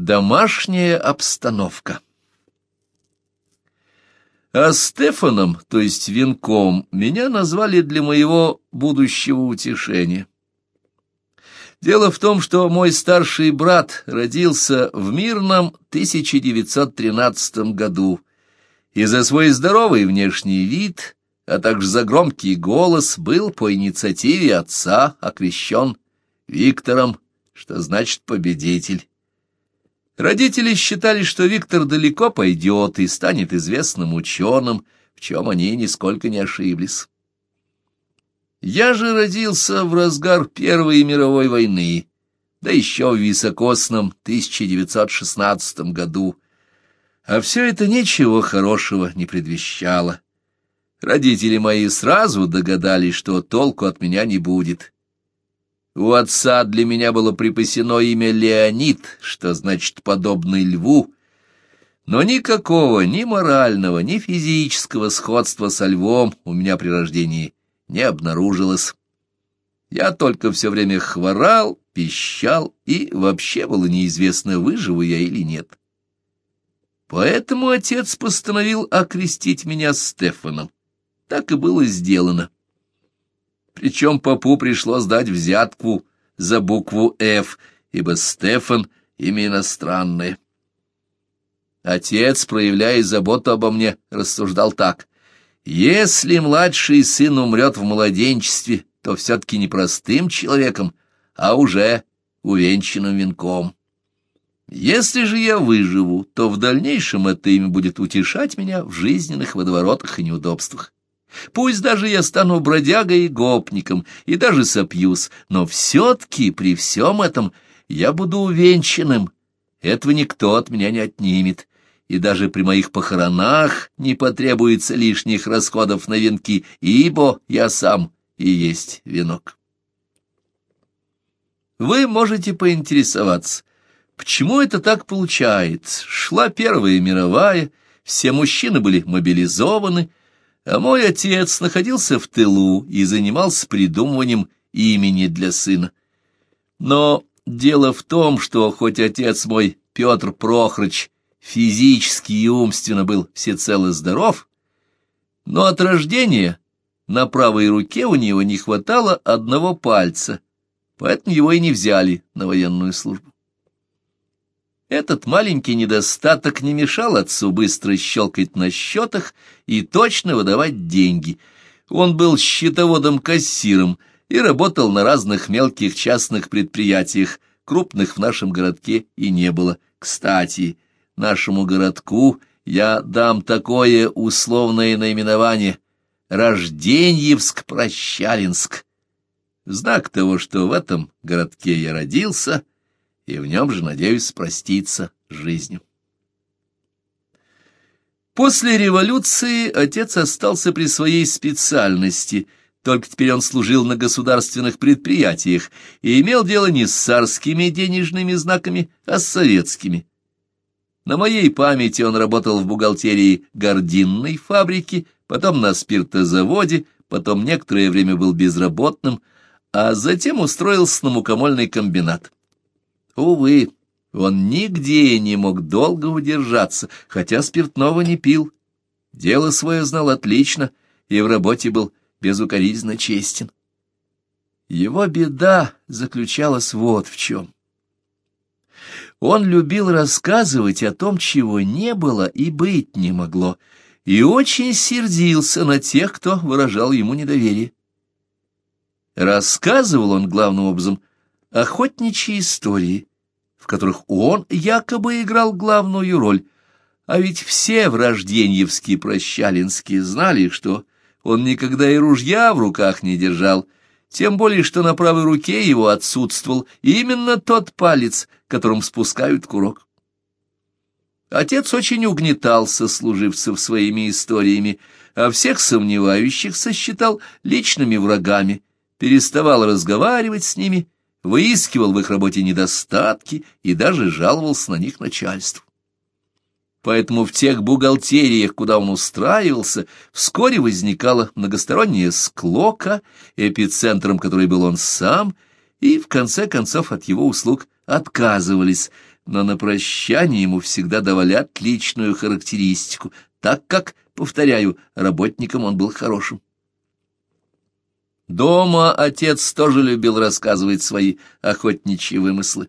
Домашняя обстановка. А Стефаном, то есть венком, меня назвали для моего будущего утешения. Дело в том, что мой старший брат родился в мирном 1913 году, и за свой здоровый внешний вид, а также за громкий голос был по инициативе отца окрещен Виктором, что значит победитель. Родители считали, что Виктор далеко пойдет и станет известным ученым, в чем они нисколько не ошиблись. Я же родился в разгар Первой мировой войны, да еще в високосном 1916 году, а все это ничего хорошего не предвещало. Родители мои сразу догадались, что толку от меня не будет. У отца для меня было припасено имя Леонид, что значит «подобный льву», но никакого ни морального, ни физического сходства со львом у меня при рождении не обнаружилось. Я только все время хворал, пищал, и вообще было неизвестно, выживу я или нет. Поэтому отец постановил окрестить меня Стефаном. Так и было сделано. Причем попу пришлось дать взятку за букву «Ф», ибо Стефан — имя иностранное. Отец, проявляя заботу обо мне, рассуждал так. «Если младший сын умрет в младенчестве, то все-таки не простым человеком, а уже увенчанным венком. Если же я выживу, то в дальнейшем это имя будет утешать меня в жизненных водоворотах и неудобствах. Пусть даже я стану бродягой и гопником, и даже сопьюсь, но все-таки при всем этом я буду увенчанным. Этого никто от меня не отнимет, и даже при моих похоронах не потребуется лишних расходов на венки, ибо я сам и есть венок. Вы можете поинтересоваться, почему это так получается? Шла Первая мировая, все мужчины были мобилизованы, а мой отец находился в тылу и занимался придумыванием имени для сына. Но дело в том, что хоть отец мой, Петр Прохорыч, физически и умственно был всецело здоров, но от рождения на правой руке у него не хватало одного пальца, поэтому его и не взяли на военную службу. Этот маленький недостаток не мешал отцу быстро щелкать на счетах и точно выдавать деньги. Он был счетоводом-кассиром и работал на разных мелких частных предприятиях, крупных в нашем городке и не было. Кстати, нашему городку я дам такое условное наименование — Рожденьевск-Прощалинск. Знак того, что в этом городке я родился — и в нем же надеюсь проститься жизнью. После революции отец остался при своей специальности, только теперь он служил на государственных предприятиях и имел дело не с царскими денежными знаками, а с советскими. На моей памяти он работал в бухгалтерии гординной фабрики, потом на спиртозаводе, потом некоторое время был безработным, а затем устроился на мукомольный комбинат. Увы, он нигде не мог долго удержаться, хотя спиртного не пил. Дело свое знал отлично и в работе был безукоризненно честен. Его беда заключалась вот в чем. Он любил рассказывать о том, чего не было и быть не могло, и очень сердился на тех, кто выражал ему недоверие. Рассказывал он главным образом охотничьи истории, которых он якобы играл главную роль, а ведь все вражденьевские прощалинские знали, что он никогда и ружья в руках не держал, тем более, что на правой руке его отсутствовал именно тот палец, которым спускают курок. Отец очень угнетался служивцев своими историями, а всех сомневающихся считал личными врагами, переставал разговаривать с ними выискивал в их работе недостатки и даже жаловался на них начальству. Поэтому в тех бухгалтериях, куда он устраивался, вскоре возникала многосторонняя склока, эпицентром которой был он сам, и в конце концов от его услуг отказывались, но на прощание ему всегда давали отличную характеристику, так как, повторяю, работником он был хорошим. Дома отец тоже любил рассказывать свои охотничьи вымыслы.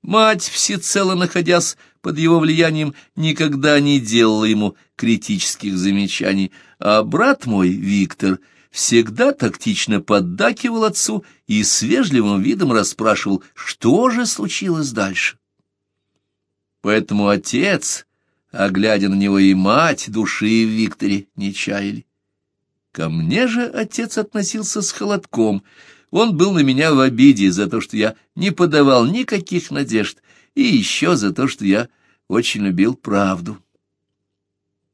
Мать, всецело находясь под его влиянием, никогда не делала ему критических замечаний, а брат мой, Виктор, всегда тактично поддакивал отцу и с вежливым видом расспрашивал, что же случилось дальше. Поэтому отец, а глядя на него и мать, души в Викторе не чаяли. Ко мне же отец относился с холодком — он был на меня в обиде за то, что я не подавал никаких надежд, и еще за то, что я очень любил правду.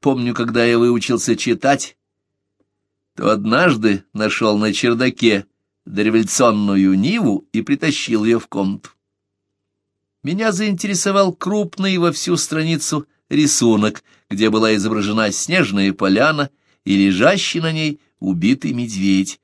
Помню, когда я выучился читать, то однажды нашел на чердаке дореволюционную Ниву и притащил ее в комнату. Меня заинтересовал крупный во всю страницу рисунок, где была изображена снежная поляна и лежащий на ней убитый медведь.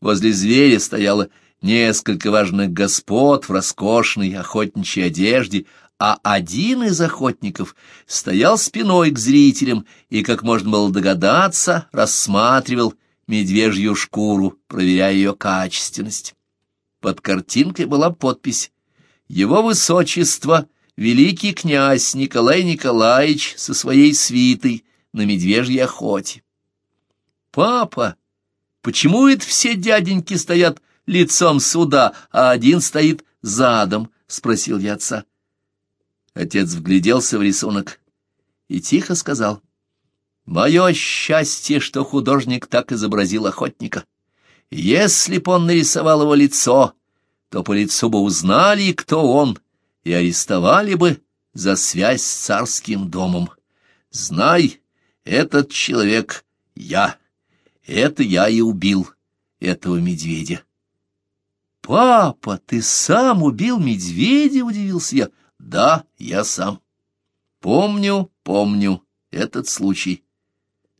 Возле зверя стояло несколько важных господ в роскошной охотничьей одежде, а один из охотников стоял спиной к зрителям и, как можно было догадаться, рассматривал медвежью шкуру, проверяя ее качественность. Под картинкой была подпись «Его Высочество, великий князь Николай Николаевич со своей свитой на медвежьей охоте». «Папа!» Почему это все дяденьки стоят лицом сюда, а один стоит задом? — спросил я отца. Отец вгляделся в рисунок и тихо сказал. — Мое счастье, что художник так изобразил охотника. Если б он нарисовал его лицо, то по лицу бы узнали, кто он, и арестовали бы за связь с царским домом. Знай, этот человек — я. Это я и убил этого медведя. «Папа, ты сам убил медведя?» — удивился я. «Да, я сам. Помню, помню этот случай.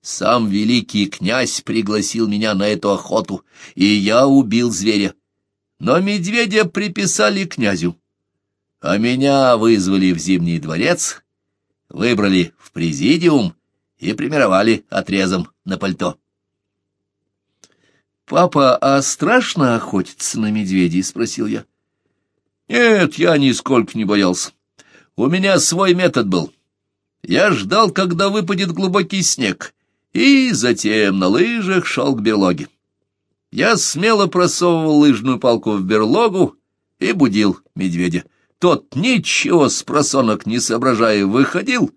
Сам великий князь пригласил меня на эту охоту, и я убил зверя. Но медведя приписали князю, а меня вызвали в Зимний дворец, выбрали в президиум и примировали отрезом на пальто. «Папа, а страшно охотиться на медведей?» — спросил я. «Нет, я нисколько не боялся. У меня свой метод был. Я ждал, когда выпадет глубокий снег, и затем на лыжах шел к берлоге. Я смело просовывал лыжную палку в берлогу и будил медведя. Тот, ничего с просонок не соображая, выходил,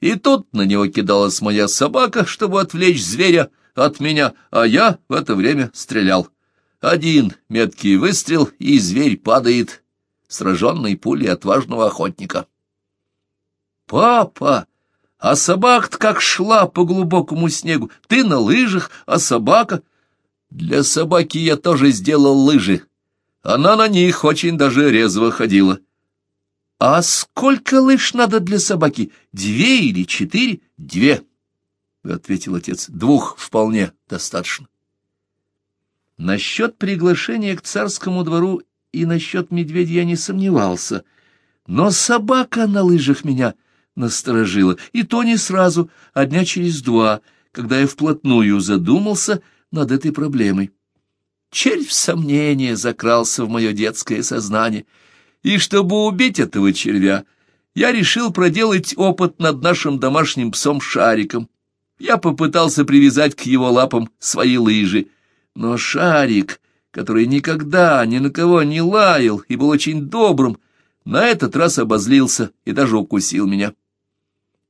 и тут на него кидалась моя собака, чтобы отвлечь зверя, — от меня, а я в это время стрелял. Один меткий выстрел, и зверь падает, сраженный пулей отважного охотника. «Папа, а собака-то как шла по глубокому снегу! Ты на лыжах, а собака...» «Для собаки я тоже сделал лыжи. Она на них очень даже резво ходила». «А сколько лыж надо для собаки? Две или четыре?» «Две». — ответил отец. — Двух вполне достаточно. Насчет приглашения к царскому двору и насчет медведя я не сомневался, но собака на лыжах меня насторожила, и то не сразу, а дня через два, когда я вплотную задумался над этой проблемой. Червь сомнения закрался в мое детское сознание, и чтобы убить этого червя, я решил проделать опыт над нашим домашним псом Шариком. Я попытался привязать к его лапам свои лыжи, но шарик, который никогда ни на кого не лаял и был очень добрым, на этот раз обозлился и даже укусил меня.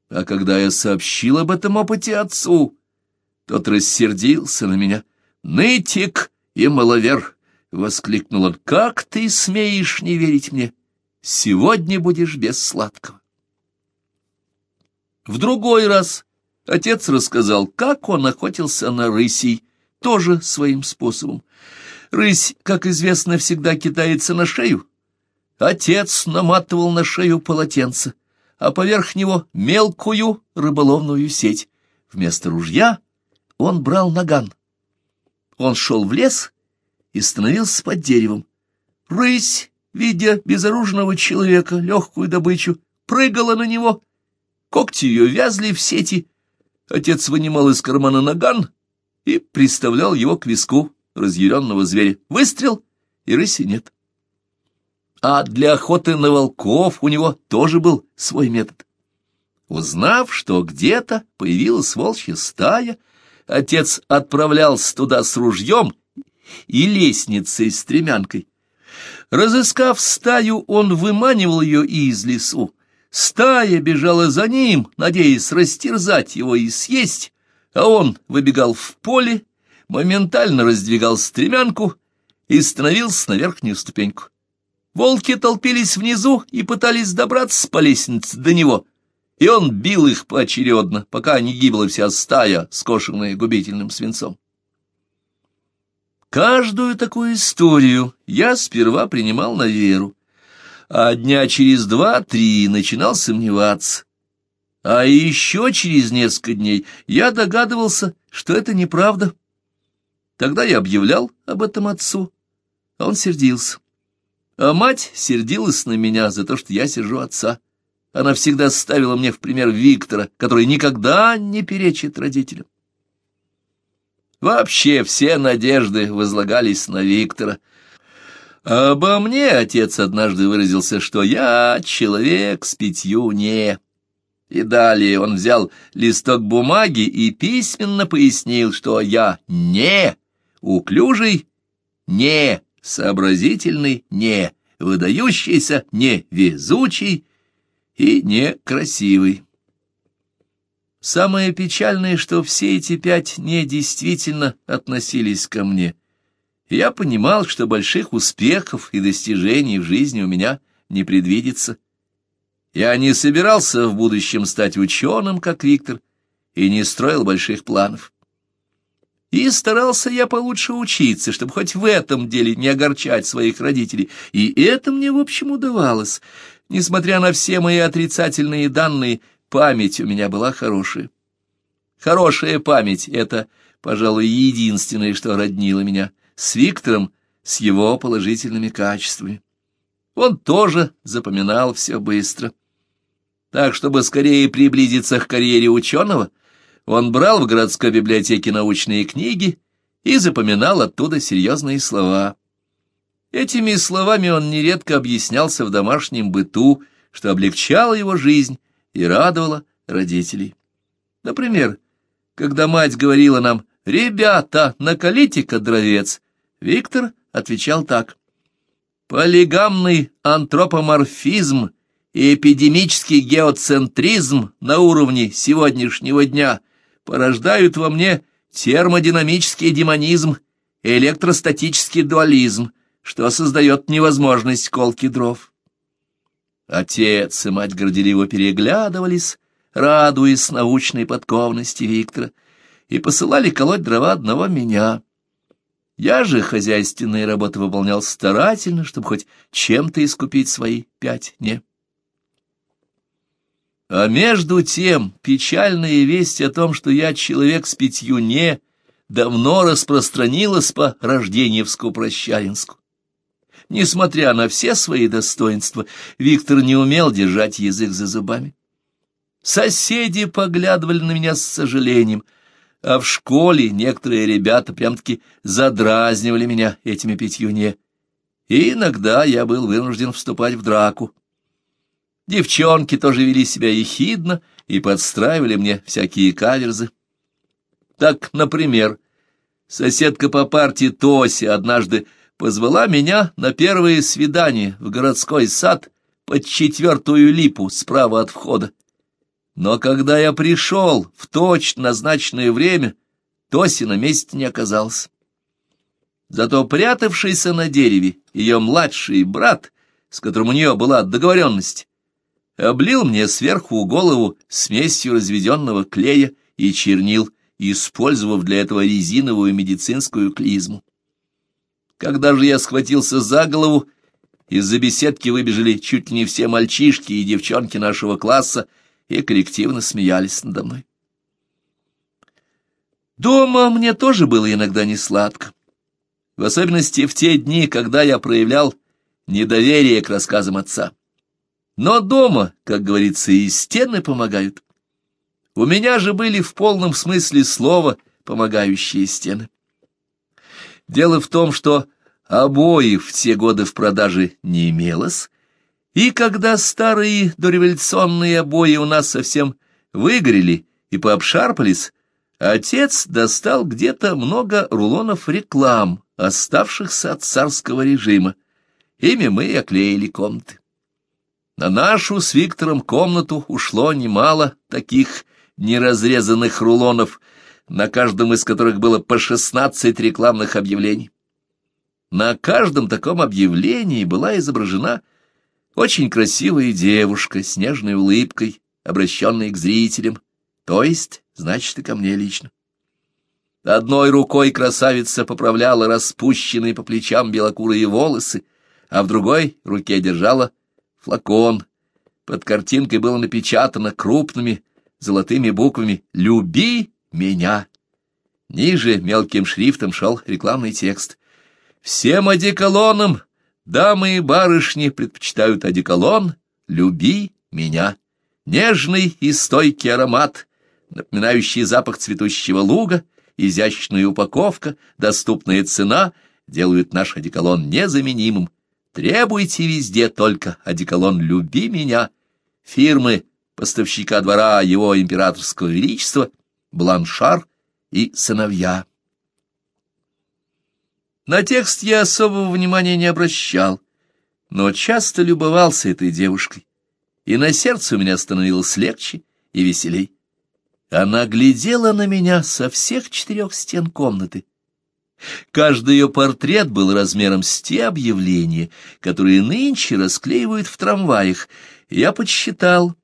А когда я сообщил об этом опыте отцу, тот рассердился на меня. «Нытик и маловер!» — воскликнул он. «Как ты смеешь не верить мне? Сегодня будешь без сладкого!» В другой раз Отец рассказал, как он охотился на рысей, тоже своим способом. Рысь, как известно, всегда кидается на шею. Отец наматывал на шею полотенце, а поверх него мелкую рыболовную сеть. Вместо ружья он брал наган. Он шел в лес и становился под деревом. Рысь видя безоружного человека, легкую добычу, прыгала на него. Когти ее вязли в сети. Отец вынимал из кармана наган и приставлял его к виску разъяренного зверя. Выстрел, и рыси нет. А для охоты на волков у него тоже был свой метод. Узнав, что где-то появилась волчья стая, отец отправлялся туда с ружьем и лестницей с стремянкой. Разыскав стаю, он выманивал ее из лесу. Стая бежала за ним, надеясь растерзать его и съесть, а он выбегал в поле, моментально раздвигал стремянку и становился на верхнюю ступеньку. Волки толпились внизу и пытались добраться по лестнице до него, и он бил их поочередно, пока не гибла вся стая, скошенная губительным свинцом. Каждую такую историю я сперва принимал на веру, а дня через два-три начинал сомневаться. А еще через несколько дней я догадывался, что это неправда. Тогда я объявлял об этом отцу, а он сердился. А мать сердилась на меня за то, что я сижу отца. Она всегда ставила мне в пример Виктора, который никогда не перечит родителям. Вообще все надежды возлагались на Виктора. Обо мне отец однажды выразился, что я человек с пятью «не». И далее он взял листок бумаги и письменно пояснил, что я не уклюжий, не сообразительный, не выдающийся, не везучий и некрасивый. Самое печальное, что все эти пять не действительно относились ко мне. Я понимал, что больших успехов и достижений в жизни у меня не предвидится. Я не собирался в будущем стать ученым, как Виктор, и не строил больших планов. И старался я получше учиться, чтобы хоть в этом деле не огорчать своих родителей, и это мне, в общем, удавалось. Несмотря на все мои отрицательные данные, память у меня была хорошая. Хорошая память — это, пожалуй, единственное, что роднило меня с Виктором, с его положительными качествами. Он тоже запоминал все быстро. Так, чтобы скорее приблизиться к карьере ученого — он брал в городской библиотеке научные книги и запоминал оттуда серьезные слова. Этими словами он нередко объяснялся в домашнем быту, что облегчало его жизнь и радовало родителей. Например, когда мать говорила нам «Ребята, накалите-ка дровец», Виктор отвечал так. «Полигамный антропоморфизм и эпидемический геоцентризм на уровне сегодняшнего дня — порождают во мне термодинамический демонизм и электростатический дуализм, что создает невозможность колки дров. Отец и мать горделиво переглядывались, радуясь научной подкованности Виктора, и посылали колоть дрова одного меня. Я же хозяйственные работы выполнял старательно, чтобы хоть чем-то искупить свои пять «не». А между тем печальная весть о том, что я человек с пятью «не», давно распространилась по Рожденевску-Прощалинску. Несмотря на все свои достоинства, Виктор не умел держать язык за зубами. Соседи поглядывали на меня с сожалением, а в школе некоторые ребята прям-таки задразнивали меня этими пятью «не». И иногда я был вынужден вступать в драку. Девчонки тоже вели себя ехидно и подстраивали мне всякие каверзы. Так, например, соседка по партии Тося однажды позвала меня на первое свидание в городской сад под четвертую липу справа от входа. Но когда я пришел в точно назначенное время, Тоси на месте не оказался. Зато прятавшийся на дереве ее младший брат, с которым у нее была договоренность, облил мне сверху голову смесью разведенного клея и чернил, использовав для этого резиновую медицинскую клизму. Когда же я схватился за голову, из-за беседки выбежали чуть ли не все мальчишки и девчонки нашего класса и коллективно смеялись надо мной. Дома мне тоже было иногда не сладко, в особенности в те дни, когда я проявлял недоверие к рассказам отца. Но дома, как говорится, и стены помогают. У меня же были в полном смысле слова помогающие стены. Дело в том, что обоев в те годы в продаже не имелось, и когда старые дореволюционные обои у нас совсем выгорели и пообшарпались, отец достал где-то много рулонов реклам, оставшихся от царского режима. Ими мы оклеили комнаты. На нашу с Виктором комнату ушло немало таких неразрезанных рулонов, на каждом из которых было по шестнадцать рекламных объявлений. На каждом таком объявлении была изображена очень красивая девушка с нежной улыбкой, обращенной к зрителям, то есть, значит, и ко мне лично. Одной рукой красавица поправляла распущенные по плечам белокурые волосы, а в другой руке держала флакон. Под картинкой было напечатано крупными золотыми буквами «Люби меня». Ниже мелким шрифтом шел рекламный текст. «Всем одеколонам дамы и барышни предпочитают одеколон «Люби меня». Нежный и стойкий аромат, напоминающий запах цветущего луга, изящная упаковка, доступная цена делают наш одеколон незаменимым. Требуйте везде только одеколон «Люби меня» фирмы поставщика двора его императорского величества, Бланшар и сыновья. На текст я особого внимания не обращал, но часто любовался этой девушкой, и на сердце у меня становилось легче и веселей. Она глядела на меня со всех четырех стен комнаты. Каждый ее портрет был размером с те объявления, которые нынче расклеивают в трамваях. Я подсчитал,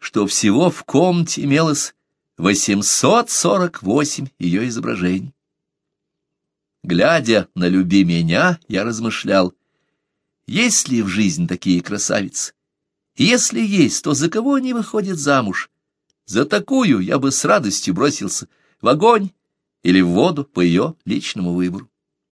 что всего в комнате имелось 848 ее изображений. Глядя на «Люби меня», я размышлял, есть ли в жизни такие красавицы? Если есть, то за кого они выходят замуж? За такую я бы с радостью бросился в огонь или в воду по ее личному выбору.